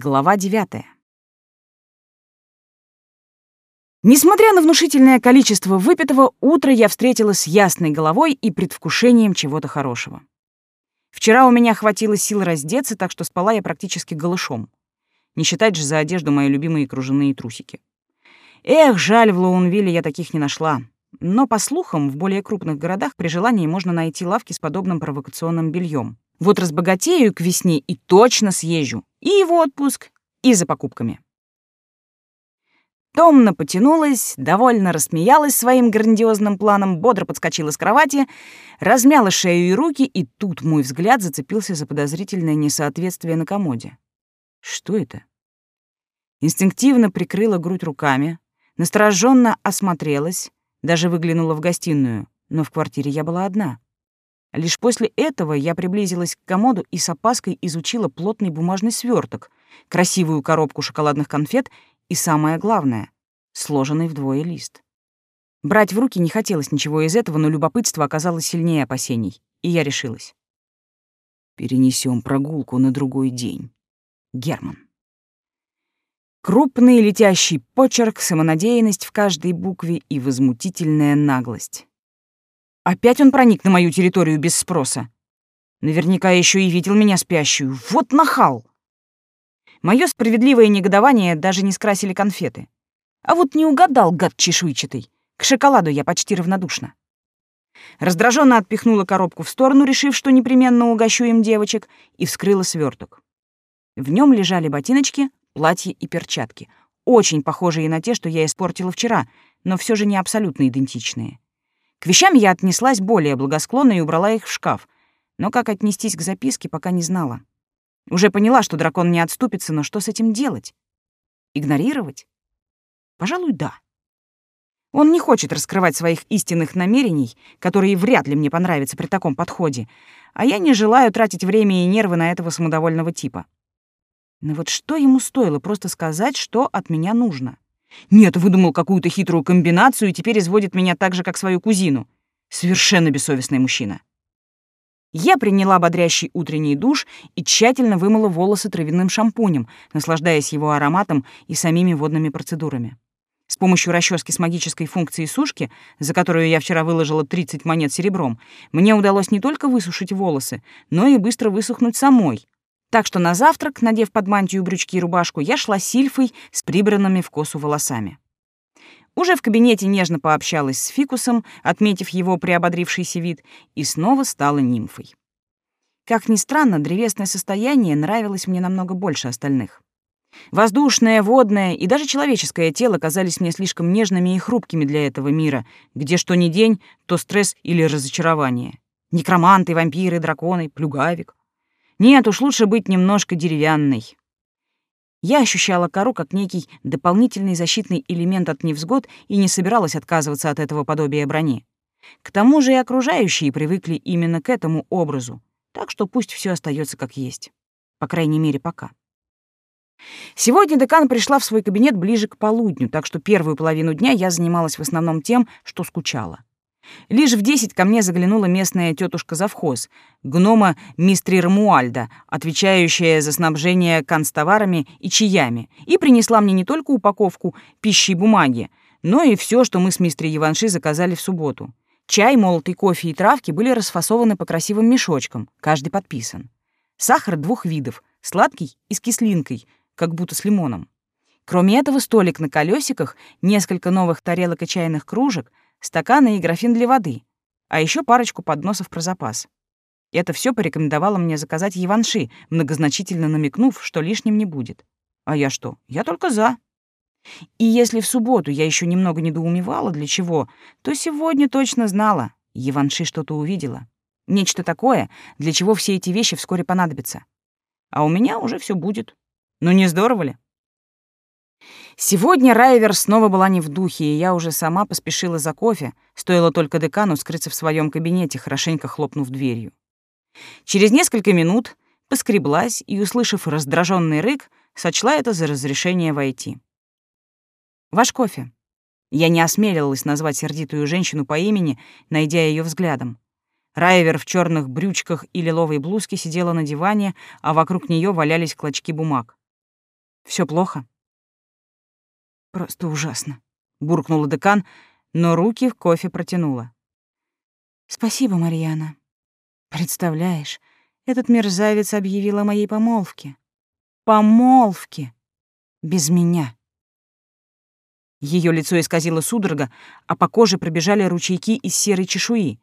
Глава девятая. Несмотря на внушительное количество выпитого, утро я встретила с ясной головой и предвкушением чего-то хорошего. Вчера у меня хватило сил раздеться, так что спала я практически голышом. Не считать же за одежду мои любимые кружевные трусики. Эх, жаль, в Лоунвилле я таких не нашла. Но, по слухам, в более крупных городах при желании можно найти лавки с подобным провокационным бельем. Вот разбогатею к весне и точно съезжу. И в отпуск, и за покупками. Томно потянулась, довольно рассмеялась своим грандиозным планом, бодро подскочила с кровати, размяла шею и руки, и тут мой взгляд зацепился за подозрительное несоответствие на комоде. Что это? Инстинктивно прикрыла грудь руками, настороженно осмотрелась, даже выглянула в гостиную, но в квартире я была одна. Лишь после этого я приблизилась к комоду и с опаской изучила плотный бумажный сверток, красивую коробку шоколадных конфет и, самое главное, сложенный вдвое лист. Брать в руки не хотелось ничего из этого, но любопытство оказалось сильнее опасений, и я решилась. Перенесем прогулку на другой день. Герман. Крупный летящий почерк, самонадеянность в каждой букве и возмутительная наглость. Опять он проник на мою территорию без спроса. Наверняка еще и видел меня спящую. Вот нахал! Мое справедливое негодование даже не скрасили конфеты. А вот не угадал, гад чешуйчатый. К шоколаду я почти равнодушна. Раздраженно отпихнула коробку в сторону, решив, что непременно угощу им девочек, и вскрыла сверток. В нем лежали ботиночки, платье и перчатки, очень похожие на те, что я испортила вчера, но все же не абсолютно идентичные. К вещам я отнеслась более благосклонно и убрала их в шкаф, но как отнестись к записке, пока не знала. Уже поняла, что дракон не отступится, но что с этим делать? Игнорировать? Пожалуй, да. Он не хочет раскрывать своих истинных намерений, которые вряд ли мне понравятся при таком подходе, а я не желаю тратить время и нервы на этого самодовольного типа. Но вот что ему стоило просто сказать, что от меня нужно? Нет, выдумал какую-то хитрую комбинацию и теперь изводит меня так же, как свою кузину. Совершенно бессовестный мужчина. Я приняла бодрящий утренний душ и тщательно вымыла волосы травяным шампунем, наслаждаясь его ароматом и самими водными процедурами. С помощью расчески с магической функцией сушки, за которую я вчера выложила 30 монет серебром, мне удалось не только высушить волосы, но и быстро высохнуть самой, так что на завтрак, надев под мантию брючки и рубашку, я шла сильфой с прибранными в косу волосами. Уже в кабинете нежно пообщалась с Фикусом, отметив его приободрившийся вид, и снова стала нимфой. Как ни странно, древесное состояние нравилось мне намного больше остальных. Воздушное, водное и даже человеческое тело казались мне слишком нежными и хрупкими для этого мира, где что ни день, то стресс или разочарование. Некроманты, вампиры, драконы, плюгавик. Нет, уж лучше быть немножко деревянной. Я ощущала кору как некий дополнительный защитный элемент от невзгод и не собиралась отказываться от этого подобия брони. К тому же и окружающие привыкли именно к этому образу, так что пусть все остается как есть. По крайней мере, пока. Сегодня декан пришла в свой кабинет ближе к полудню, так что первую половину дня я занималась в основном тем, что скучала. Лишь в десять ко мне заглянула местная тетушка завхоз, гнома мистрир Муальда, отвечающая за снабжение канцтоварами и чаями, и принесла мне не только упаковку пищи и бумаги, но и все, что мы с мистрой Иванши заказали в субботу. Чай, молотый кофе и травки были расфасованы по красивым мешочкам, каждый подписан. Сахар двух видов, сладкий и с кислинкой, как будто с лимоном. Кроме этого, столик на колесиках, несколько новых тарелок и чайных кружек — стаканы и графин для воды, а еще парочку подносов про запас. Это все порекомендовала мне заказать Еванши, многозначительно намекнув, что лишним не будет. А я что? Я только за. И если в субботу я еще немного недоумевала, для чего, то сегодня точно знала. Еванши что-то увидела. Нечто такое, для чего все эти вещи вскоре понадобятся. А у меня уже все будет. Ну не здорово ли? Сегодня Райвер снова была не в духе, и я уже сама поспешила за кофе, стоило только декану скрыться в своем кабинете, хорошенько хлопнув дверью. Через несколько минут поскреблась и, услышав раздраженный рык, сочла это за разрешение войти. «Ваш кофе». Я не осмелилась назвать сердитую женщину по имени, найдя ее взглядом. Райвер в черных брючках и лиловой блузке сидела на диване, а вокруг нее валялись клочки бумаг. Все плохо?» «Просто ужасно», — буркнула декан, но руки в кофе протянула. «Спасибо, Марьяна. Представляешь, этот мерзавец объявил о моей помолвке. Помолвке! Без меня!» Ее лицо исказило судорога, а по коже пробежали ручейки из серой чешуи.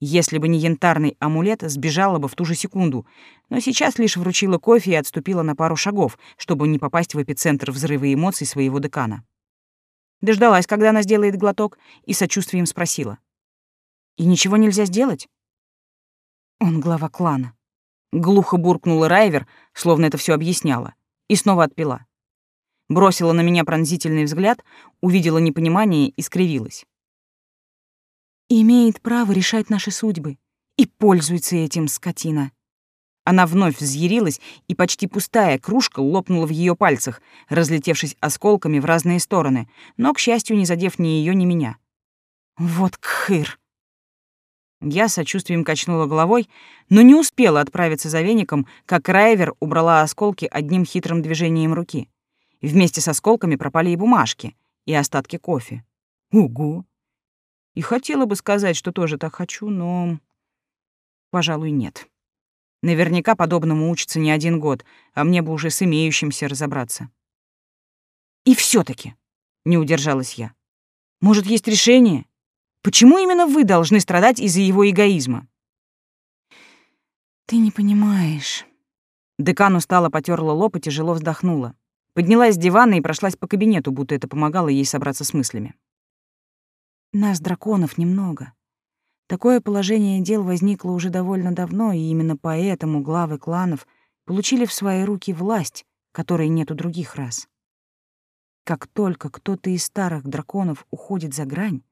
Если бы не янтарный амулет, сбежала бы в ту же секунду, но сейчас лишь вручила кофе и отступила на пару шагов, чтобы не попасть в эпицентр взрыва эмоций своего декана. Дождалась, когда она сделает глоток, и сочувствием спросила. «И ничего нельзя сделать?» Он глава клана. Глухо буркнула Райвер, словно это все объясняло, и снова отпила бросила на меня пронзительный взгляд, увидела непонимание и скривилась. «Имеет право решать наши судьбы. И пользуется этим скотина». Она вновь взъярилась, и почти пустая кружка лопнула в ее пальцах, разлетевшись осколками в разные стороны, но, к счастью, не задев ни ее, ни меня. «Вот кхыр!» Я сочувствием качнула головой, но не успела отправиться за веником, как Райвер убрала осколки одним хитрым движением руки. Вместе с осколками пропали и бумажки, и остатки кофе. Угу. И хотела бы сказать, что тоже так хочу, но... Пожалуй, нет. Наверняка подобному учится не один год, а мне бы уже с имеющимся разобраться. И все таки не удержалась я. Может, есть решение? Почему именно вы должны страдать из-за его эгоизма? Ты не понимаешь. Декан устало потерла лоб и тяжело вздохнула. Поднялась с дивана и прошлась по кабинету, будто это помогало ей собраться с мыслями. Нас, драконов, немного. Такое положение дел возникло уже довольно давно, и именно поэтому главы кланов получили в свои руки власть, которой нет у других рас. Как только кто-то из старых драконов уходит за грань,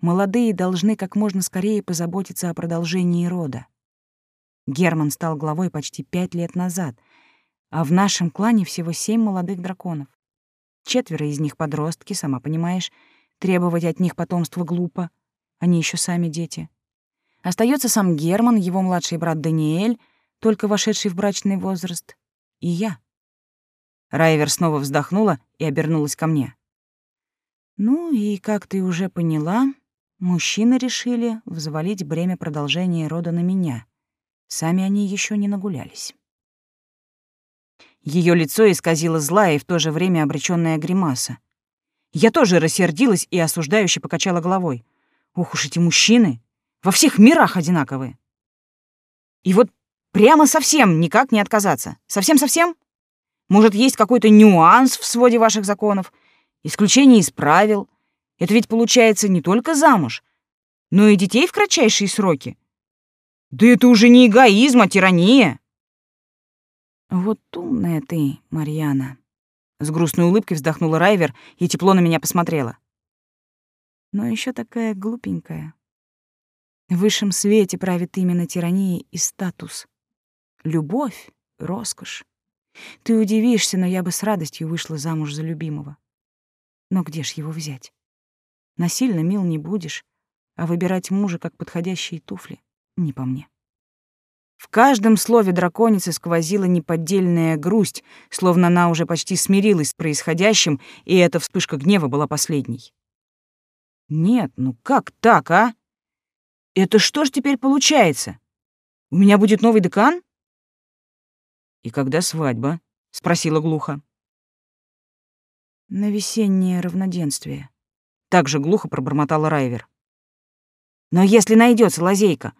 молодые должны как можно скорее позаботиться о продолжении рода. Герман стал главой почти пять лет назад — а в нашем клане всего семь молодых драконов. Четверо из них подростки, сама понимаешь, требовать от них потомства глупо. Они еще сами дети. Остается сам Герман, его младший брат Даниэль, только вошедший в брачный возраст, и я. Райвер снова вздохнула и обернулась ко мне. Ну и, как ты уже поняла, мужчины решили взвалить бремя продолжения рода на меня. Сами они еще не нагулялись. Ее лицо исказило злая и в то же время обречённая гримаса. Я тоже рассердилась и осуждающе покачала головой. Ох уж эти мужчины! Во всех мирах одинаковые. И вот прямо совсем никак не отказаться. Совсем-совсем? Может, есть какой-то нюанс в своде ваших законов? Исключение из правил? Это ведь получается не только замуж, но и детей в кратчайшие сроки. Да это уже не эгоизм, а тирания. «Вот умная ты, Марьяна!» С грустной улыбкой вздохнула Райвер и тепло на меня посмотрела. «Но еще такая глупенькая. В высшем свете правит именно тирания и статус. Любовь — роскошь. Ты удивишься, но я бы с радостью вышла замуж за любимого. Но где ж его взять? Насильно мил не будешь, а выбирать мужа как подходящие туфли — не по мне. В каждом слове драконицы сквозила неподдельная грусть, словно она уже почти смирилась с происходящим, и эта вспышка гнева была последней. «Нет, ну как так, а? Это что ж теперь получается? У меня будет новый декан?» «И когда свадьба?» — спросила глухо. «На весеннее равноденствие», — так же глухо пробормотала Райвер. «Но если найдется лазейка,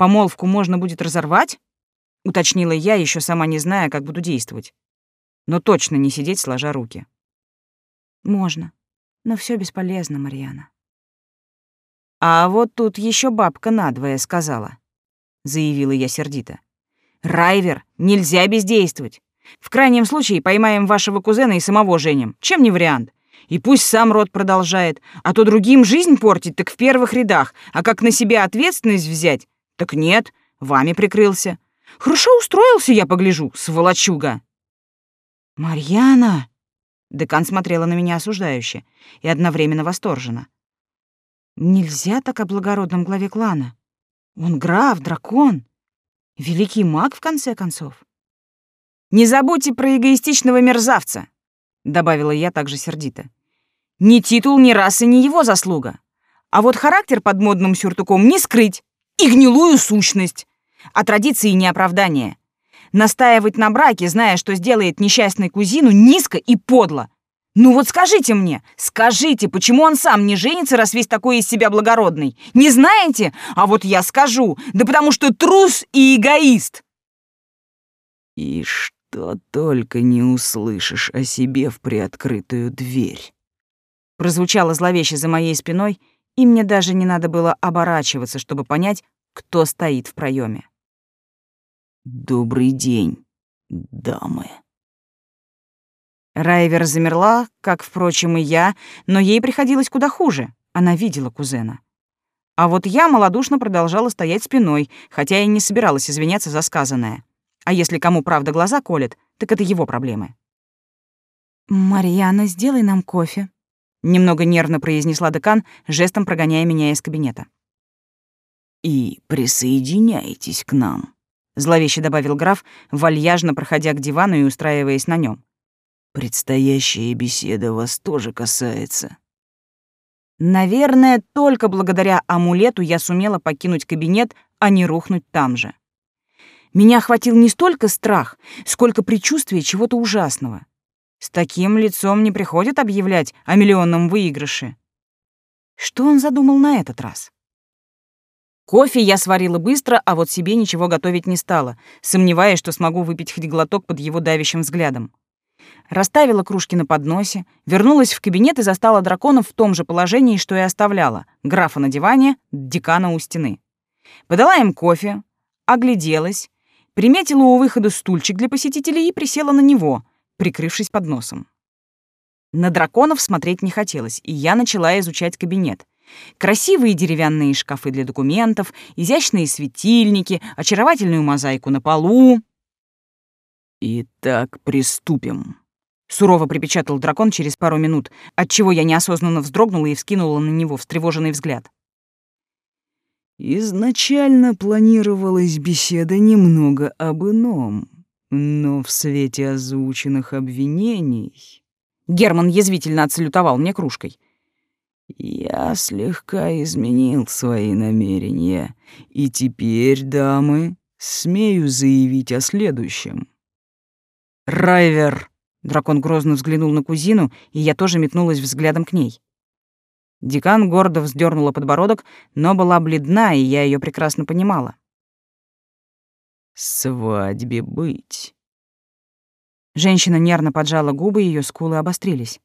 Помолвку можно будет разорвать? Уточнила я, еще сама не зная, как буду действовать. Но точно не сидеть сложа руки. Можно, но все бесполезно, Марьяна. А вот тут еще бабка надвое сказала, заявила я сердито. Райвер, нельзя бездействовать. В крайнем случае поймаем вашего кузена и самого женим. Чем не вариант? И пусть сам род продолжает, а то другим жизнь портить так в первых рядах, а как на себя ответственность взять, так нет, вами прикрылся. Хорошо устроился, я погляжу, сволочуга. Марьяна! Декан смотрела на меня осуждающе и одновременно восторженно. Нельзя так о благородном главе клана. Он граф, дракон, великий маг, в конце концов. Не забудьте про эгоистичного мерзавца, — добавила я также сердито. «Ни титул, ни раса, ни его заслуга. А вот характер под модным сюртуком не скрыть и гнилую сущность. А традиции не оправдание. Настаивать на браке, зная, что сделает несчастной кузину, низко и подло. Ну вот скажите мне, скажите, почему он сам не женится, раз весь такой из себя благородный? Не знаете? А вот я скажу. Да потому что трус и эгоист. И что только не услышишь о себе в приоткрытую дверь. Прозвучало зловеще за моей спиной, и мне даже не надо было оборачиваться, чтобы понять, кто стоит в проеме. «Добрый день, дамы». Райвер замерла, как, впрочем, и я, но ей приходилось куда хуже. Она видела кузена. А вот я малодушно продолжала стоять спиной, хотя и не собиралась извиняться за сказанное. А если кому правда глаза колет, так это его проблемы. «Марьяна, сделай нам кофе», — немного нервно произнесла декан, жестом прогоняя меня из кабинета. «И присоединяйтесь к нам», — зловеще добавил граф, вальяжно проходя к дивану и устраиваясь на нем. «Предстоящая беседа вас тоже касается». Наверное, только благодаря амулету я сумела покинуть кабинет, а не рухнуть там же. Меня охватил не столько страх, сколько предчувствие чего-то ужасного. С таким лицом не приходит объявлять о миллионном выигрыше. Что он задумал на этот раз? Кофе я сварила быстро, а вот себе ничего готовить не стала, сомневаясь, что смогу выпить хоть глоток под его давящим взглядом. Расставила кружки на подносе, вернулась в кабинет и застала дракона в том же положении, что и оставляла. Графа на диване, декана у стены. Подала им кофе, огляделась, приметила у выхода стульчик для посетителей и присела на него, прикрывшись под носом. На драконов смотреть не хотелось, и я начала изучать кабинет. Красивые деревянные шкафы для документов, изящные светильники, очаровательную мозаику на полу. «Итак, приступим», — сурово припечатал дракон через пару минут, отчего я неосознанно вздрогнула и вскинула на него встревоженный взгляд. Изначально планировалась беседа немного об ином, но в свете озвученных обвинений... Герман язвительно отсалютовал мне кружкой — я слегка изменил свои намерения, и теперь, дамы, смею заявить о следующем. Райвер! Дракон грозно взглянул на кузину, и я тоже метнулась взглядом к ней. Декан гордо вздернула подбородок, но была бледна, и я ее прекрасно понимала. «Свадьбе быть». Женщина нервно поджала губы, ее скулы обострились.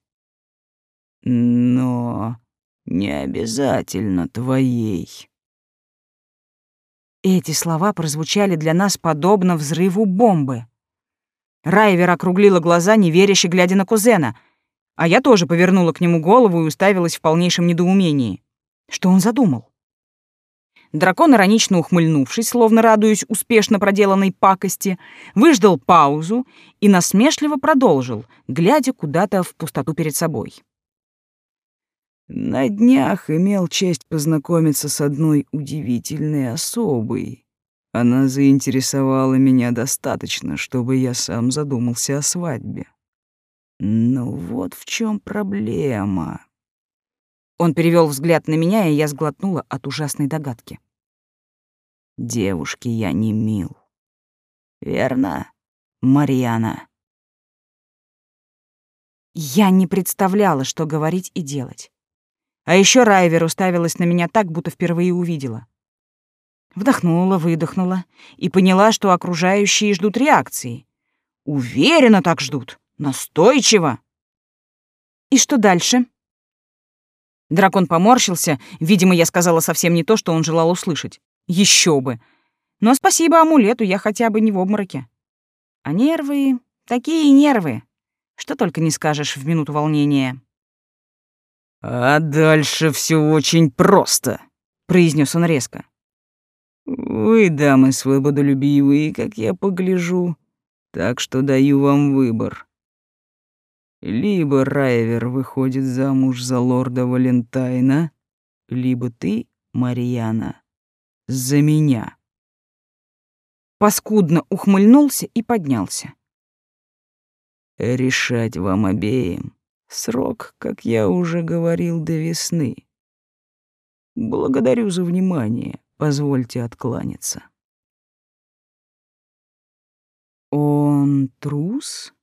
«Но не обязательно твоей. Эти слова прозвучали для нас подобно взрыву бомбы. Райвер округлила глаза, неверяще глядя на кузена, а я тоже повернула к нему голову и уставилась в полнейшем недоумении. Что он задумал? Дракон, иронично ухмыльнувшись, словно радуясь успешно проделанной пакости, выждал паузу и насмешливо продолжил, глядя куда-то в пустоту перед собой. На днях имел честь познакомиться с одной удивительной особой. Она заинтересовала меня достаточно, чтобы я сам задумался о свадьбе. Но вот в чем проблема. Он перевел взгляд на меня, и я сглотнула от ужасной догадки. Девушке я не мил. Верно, Марьяна? Я не представляла, что говорить и делать. А еще Райвер уставилась на меня так, будто впервые увидела. Вдохнула, выдохнула и поняла, что окружающие ждут реакции. Уверенно так ждут, настойчиво. И что дальше? Дракон поморщился, видимо, я сказала совсем не то, что он желал услышать. Еще бы. Но спасибо амулету, я хотя бы не в обмороке. А нервы... Такие нервы. Что только не скажешь в минуту волнения. «А дальше все очень просто», — произнес он резко. «Вы, дамы, свободолюбивые, как я погляжу, так что даю вам выбор. Либо Райвер выходит замуж за лорда Валентайна, либо ты, Марьяна, за меня». Паскудно ухмыльнулся и поднялся. Решать вам обеим. Срок, как я уже говорил, до весны. Благодарю за внимание. Позвольте откланяться. Он трус?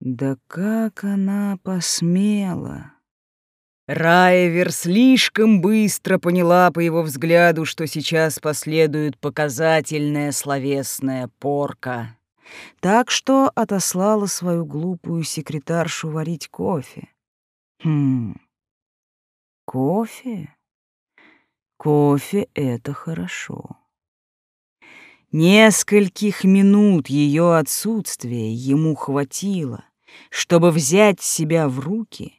Да как она посмела? Райвер слишком быстро поняла по его взгляду, что сейчас последует показательная словесная порка. Так что отослала свою глупую секретаршу варить кофе. Хм. Кофе? Кофе — это хорошо. Нескольких минут ее отсутствия ему хватило, чтобы взять себя в руки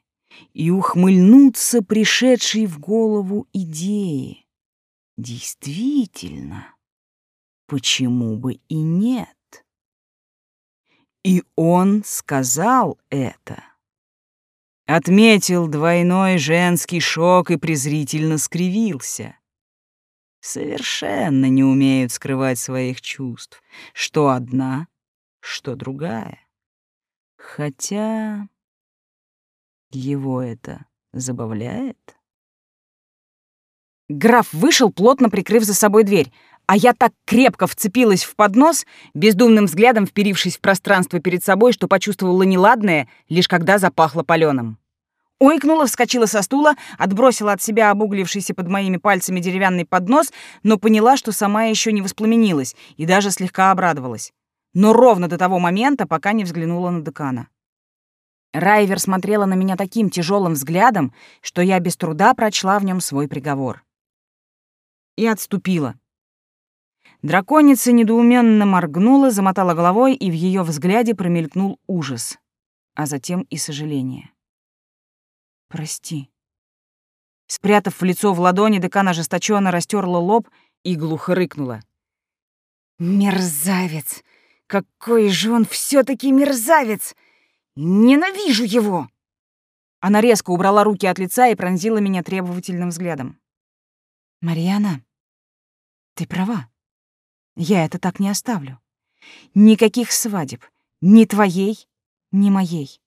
и ухмыльнуться пришедшей в голову идеи. Действительно, почему бы и нет? И он сказал это. Отметил двойной женский шок и презрительно скривился. Совершенно не умеют скрывать своих чувств, что одна, что другая. Хотя его это забавляет. Граф вышел, плотно прикрыв за собой дверь, а я так крепко вцепилась в поднос, бездумным взглядом вперившись в пространство перед собой, что почувствовала неладное, лишь когда запахло палёным. Ойкнула, вскочила со стула, отбросила от себя обуглившийся под моими пальцами деревянный поднос, но поняла, что сама еще не воспламенилась и даже слегка обрадовалась. Но ровно до того момента, пока не взглянула на декана. Райвер смотрела на меня таким тяжелым взглядом, что я без труда прочла в нем свой приговор. И отступила, Драконица недоуменно моргнула, замотала головой, и в ее взгляде промелькнул ужас, а затем и сожаление. «Прости». Спрятав в лицо в ладони, декан ожесточенно растерла лоб и глухо рыкнула. «Мерзавец! Какой же он все таки мерзавец! Ненавижу его!» Она резко убрала руки от лица и пронзила меня требовательным взглядом. «Марьяна, ты права. Я это так не оставлю. Никаких свадеб. Ни твоей, ни моей.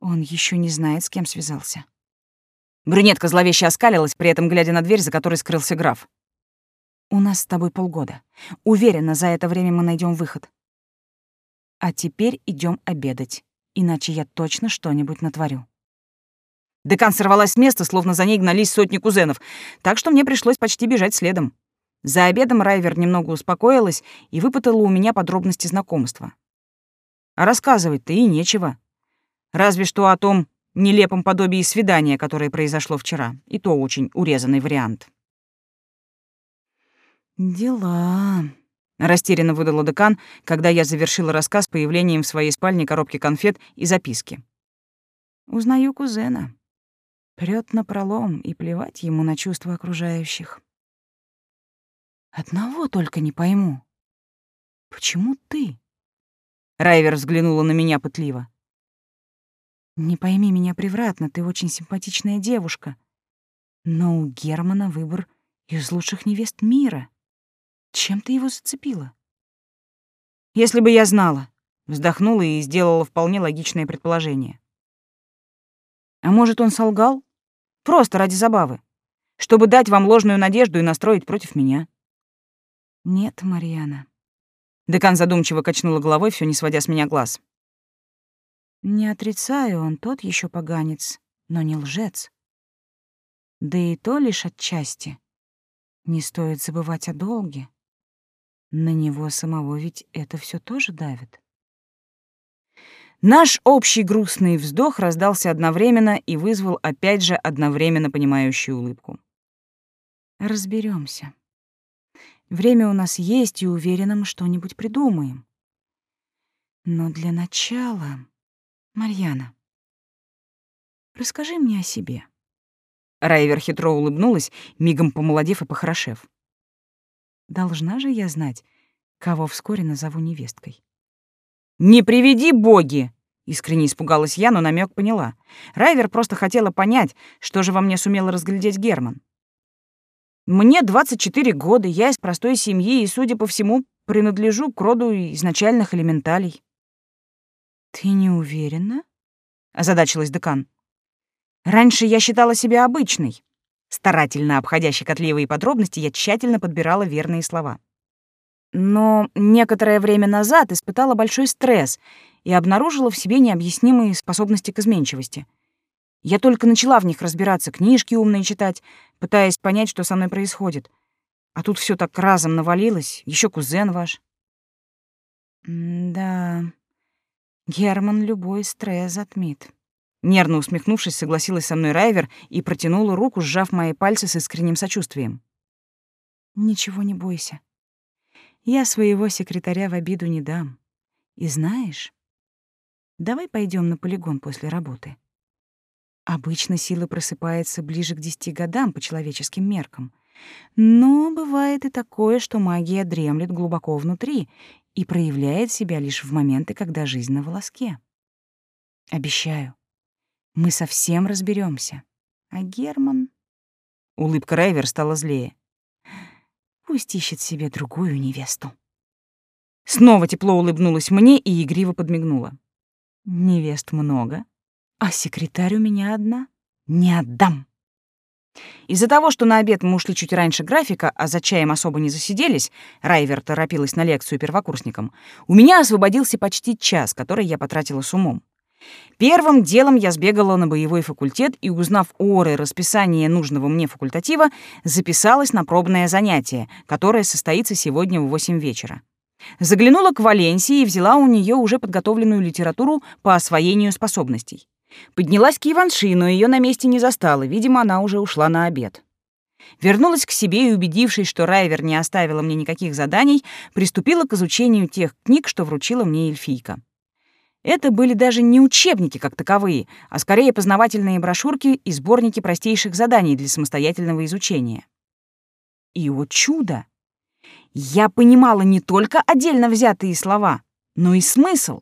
Он еще не знает, с кем связался. Брюнетка зловеще оскалилась, при этом глядя на дверь, за которой скрылся граф. «У нас с тобой полгода. Уверена, за это время мы найдем выход. А теперь идем обедать, иначе я точно что-нибудь натворю». Декан сорвалась с места, словно за ней гнались сотни кузенов, так что мне пришлось почти бежать следом. За обедом Райвер немного успокоилась и выпытала у меня подробности знакомства. А рассказывать-то и нечего. Разве что о том нелепом подобии свидания, которое произошло вчера. И то очень урезанный вариант. «Дела», — растерянно выдала декан, когда я завершила рассказ появлением в своей спальне коробки конфет и записки. «Узнаю кузена. Прёт на пролом, и плевать ему на чувства окружающих». Одного только не пойму. Почему ты? Райвер взглянула на меня пытливо. Не пойми меня превратно, ты очень симпатичная девушка. Но у Германа выбор из лучших невест мира. Чем ты его зацепила? Если бы я знала, вздохнула и сделала вполне логичное предположение. А может, он солгал? Просто ради забавы, чтобы дать вам ложную надежду и настроить против меня. «Нет, Марьяна». Декан задумчиво качнула головой, все не сводя с меня глаз. «Не отрицаю, он тот еще поганец, но не лжец. Да и то лишь отчасти. Не стоит забывать о долге. На него самого ведь это все тоже давит». Наш общий грустный вздох раздался одновременно и вызвал опять же одновременно понимающую улыбку. Разберемся. Время у нас есть, и уверена, мы что-нибудь придумаем. Но для начала... Марьяна, расскажи мне о себе. Райвер хитро улыбнулась, мигом помолодев и похорошев. Должна же я знать, кого вскоре назову невесткой. «Не приведи боги!» — искренне испугалась я, но намек поняла. Райвер просто хотела понять, что же во мне сумел разглядеть Герман. Мне 24 года, я из простой семьи и, судя по всему, принадлежу к роду изначальных элементалей. Ты не уверена? озадачилась декан. Раньше я считала себя обычной. Старательно обходя щекотливые подробности, я тщательно подбирала верные слова. Но некоторое время назад испытала большой стресс и обнаружила в себе необъяснимые способности к изменчивости. Я только начала в них разбираться, книжки умные читать, пытаясь понять, что со мной происходит. А тут все так разом навалилось, еще кузен ваш. да, Герман любой стресс затмит. Нервно усмехнувшись, согласилась со мной Райвер и протянула руку, сжав мои пальцы с искренним сочувствием. «Ничего не бойся. Я своего секретаря в обиду не дам. И знаешь, давай пойдем на полигон после работы. Обычно сила просыпается ближе к десяти годам по человеческим меркам. Но бывает и такое, что магия дремлет глубоко внутри и проявляет себя лишь в моменты, когда жизнь на волоске. Обещаю, мы совсем разберемся. А Герман... Улыбка Райвер стала злее. Пусть ищет себе другую невесту. Снова тепло улыбнулась мне и игриво подмигнула. Невест много, а секретарь у меня одна. Не отдам. Из-за того, что на обед мы ушли чуть раньше графика, а за чаем особо не засиделись, Райвер торопилась на лекцию первокурсникам, у меня освободился почти час, который я потратила с умом. Первым делом я сбегала на боевой факультет и, узнав оры расписание нужного мне факультатива, записалась на пробное занятие, которое состоится сегодня в 8 вечера. Заглянула к Валенсии и взяла у нее уже подготовленную литературу по освоению способностей. Поднялась к Иванши, но ее на месте не застала, видимо, она уже ушла на обед. Вернулась к себе и, убедившись, что Райвер не оставила мне никаких заданий, приступила к изучению тех книг, что вручила мне эльфийка. Это были даже не учебники как таковые, а скорее познавательные брошюрки и сборники простейших заданий для самостоятельного изучения. И, о чудо! Я понимала не только отдельно взятые слова, но и смысл.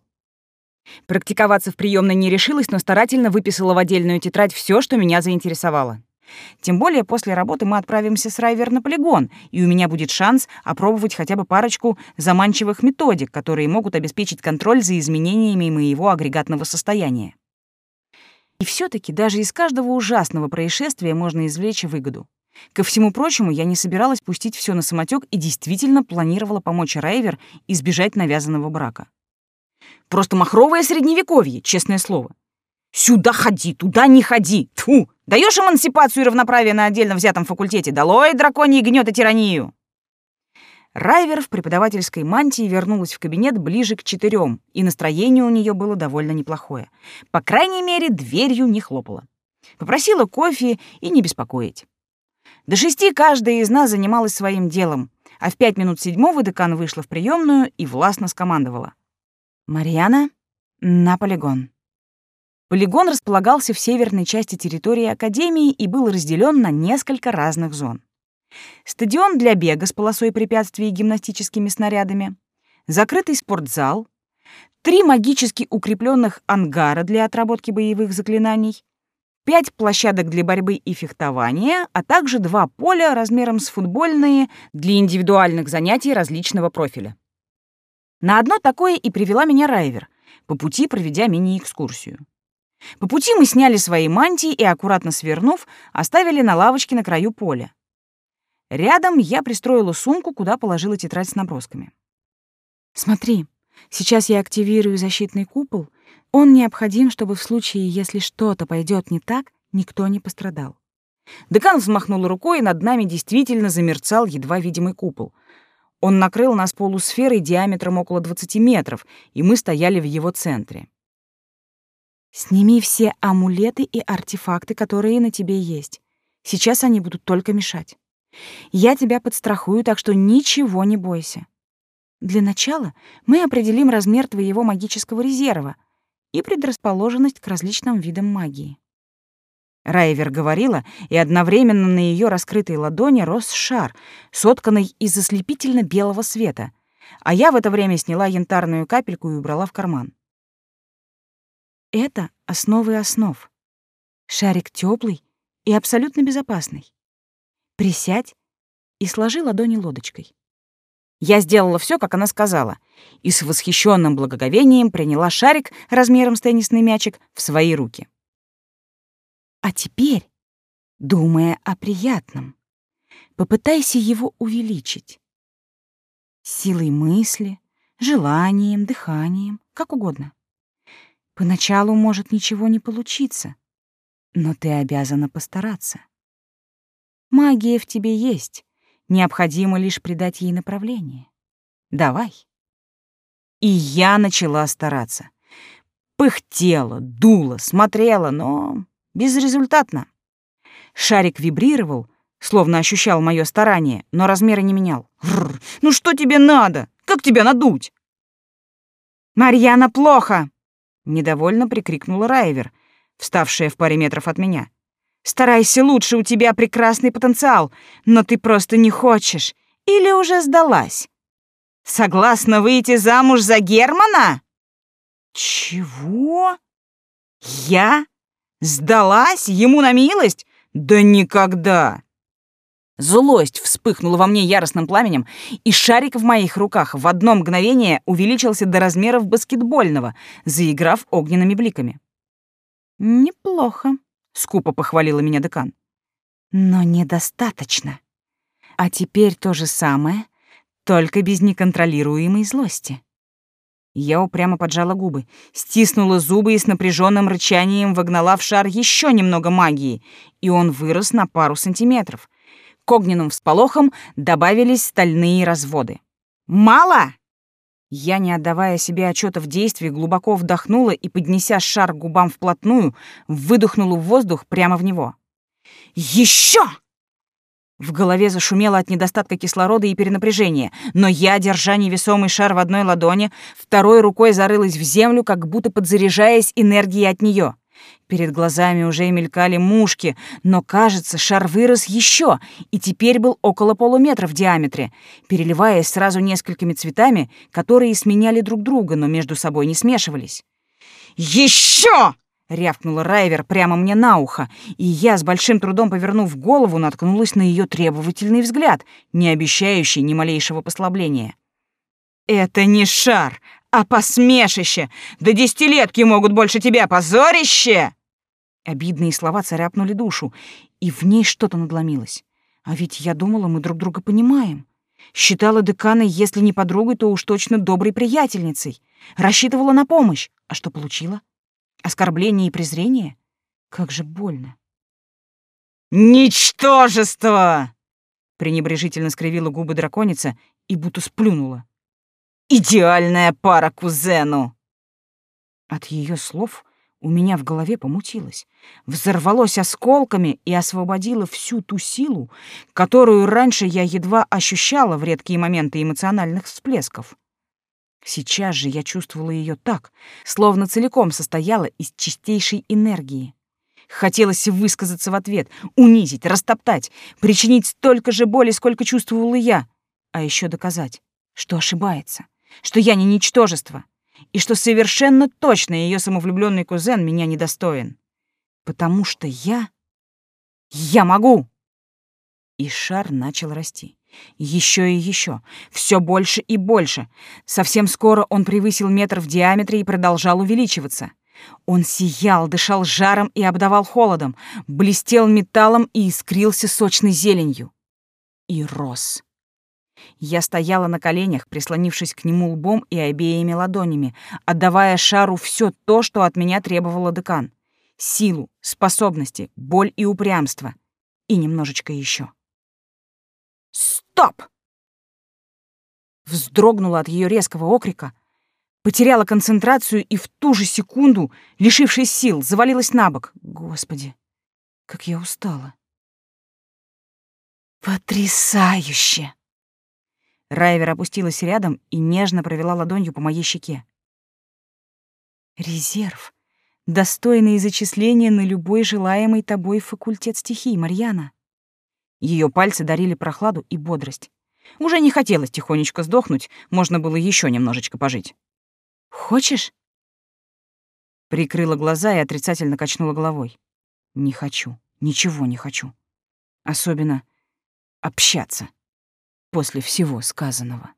Практиковаться в приемной не решилась, но старательно выписала в отдельную тетрадь все, что меня заинтересовало. Тем более после работы мы отправимся с Райвер на полигон, и у меня будет шанс опробовать хотя бы парочку заманчивых методик, которые могут обеспечить контроль за изменениями моего агрегатного состояния. И все таки даже из каждого ужасного происшествия можно извлечь выгоду. Ко всему прочему, я не собиралась пустить все на самотек и действительно планировала помочь Райвер избежать навязанного брака. Просто махровое средневековье, честное слово. Сюда ходи, туда не ходи. Тьфу! Даешь эмансипацию и равноправие на отдельно взятом факультете? Долой драконий гнет и тиранию!» Райвер в преподавательской мантии вернулась в кабинет ближе к четырем, и настроение у нее было довольно неплохое. По крайней мере, дверью не хлопала. Попросила кофе и не беспокоить. До шести каждая из нас занималась своим делом, а в пять минут седьмого декан вышла в приемную и властно скомандовала. «Марьяна, на полигон». Полигон располагался в северной части территории Академии и был разделен на несколько разных зон. Стадион для бега с полосой препятствий и гимнастическими снарядами, закрытый спортзал, три магически укрепленных ангара для отработки боевых заклинаний, пять площадок для борьбы и фехтования, а также два поля размером с футбольные для индивидуальных занятий различного профиля. На одно такое и привела меня Райвер, по пути проведя мини-экскурсию. По пути мы сняли свои мантии и, аккуратно свернув, оставили на лавочке на краю поля. Рядом я пристроила сумку, куда положила тетрадь с набросками. «Смотри, сейчас я активирую защитный купол. Он необходим, чтобы в случае, если что-то пойдет не так, никто не пострадал». Декан взмахнул рукой, и над нами действительно замерцал едва видимый купол. Он накрыл нас полусферой диаметром около 20 метров, и мы стояли в его центре. Сними все амулеты и артефакты, которые на тебе есть. Сейчас они будут только мешать. Я тебя подстрахую, так что ничего не бойся. Для начала мы определим размер твоего магического резерва и предрасположенность к различным видам магии. Райвер говорила, и одновременно на ее раскрытой ладони рос шар, сотканный из ослепительно белого света, а я в это время сняла янтарную капельку и убрала в карман. Это основы основ. Шарик теплый и абсолютно безопасный. Присядь и сложи ладони лодочкой. Я сделала все, как она сказала, и с восхищенным благоговением приняла шарик размером с теннисный мячик в свои руки. А теперь, думая о приятном, попытайся его увеличить. Силой мысли, желанием, дыханием, как угодно. Поначалу может ничего не получиться, но ты обязана постараться. Магия в тебе есть, необходимо лишь придать ей направление. Давай. И я начала стараться. Пыхтела, дула, смотрела, но безрезультатно. Шарик вибрировал, словно ощущал мое старание, но размеры не менял. Ну что тебе надо? Как тебя надуть? Марьяна, плохо! Недовольно прикрикнула Райвер, вставшая в паре метров от меня. Старайся лучше, у тебя прекрасный потенциал, но ты просто не хочешь. Или уже сдалась? Согласна выйти замуж за Германа? Чего? Я? Сдалась ему на милость? Да никогда! Злость вспыхнула во мне яростным пламенем, и шарик в моих руках в одно мгновение увеличился до размеров баскетбольного, заиграв огненными бликами. «Неплохо», — скупо похвалила меня декан. «Но недостаточно. А теперь то же самое, только без неконтролируемой злости». Я упрямо поджала губы, стиснула зубы и с напряженным рычанием вогнала в шар еще немного магии, и он вырос на пару сантиметров, к огненным всполохам добавились стальные разводы. «Мало!» Я, не отдавая себе отчета в действии, глубоко вдохнула и, поднеся шар к губам вплотную, выдохнула в воздух прямо в него. «Еще!» В голове зашумело от недостатка кислорода и перенапряжения, но я, держа невесомый шар в одной ладони, второй рукой зарылась в землю, как будто подзаряжаясь энергией от нее. Перед глазами уже мелькали мушки, но, кажется, шар вырос еще и теперь был около полуметра в диаметре, переливаясь сразу несколькими цветами, которые сменяли друг друга, но между собой не смешивались. «Еще!» — рявкнула Райвер прямо мне на ухо, и я, с большим трудом повернув голову, наткнулась на ее требовательный взгляд, не обещающий ни малейшего послабления. «Это не шар, а посмешище! Да десятилетки могут больше тебя, позорище!» Обидные слова царапнули душу, и в ней что-то надломилось. А ведь я думала, мы друг друга понимаем. Считала деканой, если не подругой, то уж точно доброй приятельницей. Рассчитывала на помощь. А что получила? Оскорбление и презрение? Как же больно. «Ничтожество!» пренебрежительно скривила губы драконица и будто сплюнула. Идеальная пара кузену!» От ее слов у меня в голове помутилось, взорвалось осколками и освободило всю ту силу, которую раньше я едва ощущала в редкие моменты эмоциональных всплесков. Сейчас же я чувствовала ее так, словно целиком состояла из чистейшей энергии. Хотелось высказаться в ответ, унизить, растоптать, причинить столько же боли, сколько чувствовала я, а еще доказать, что ошибается что я не ничтожество, и что совершенно точно ее самовлюбленный кузен меня недостоин. Потому что я... Я могу! И шар начал расти. Еще и еще, все больше и больше. Совсем скоро он превысил метр в диаметре и продолжал увеличиваться. Он сиял, дышал жаром и обдавал холодом, блестел металлом и искрился сочной зеленью. И рос. Я стояла на коленях, прислонившись к нему лбом и обеими ладонями, отдавая шару все то, что от меня требовала декан. Силу, способности, боль и упрямство. И немножечко еще. «Стоп!» Вздрогнула от ее резкого окрика, потеряла концентрацию и в ту же секунду, лишившись сил, завалилась на бок. Господи, как я устала. «Потрясающе!» Райвер опустилась рядом и нежно провела ладонью по моей щеке. «Резерв, достойный зачисления на любой желаемый тобой факультет стихий, Марьяна». Ее пальцы дарили прохладу и бодрость. Уже не хотелось тихонечко сдохнуть, можно было еще немножечко пожить. «Хочешь?» Прикрыла глаза и отрицательно качнула головой. «Не хочу, ничего не хочу. Особенно общаться» после всего сказанного.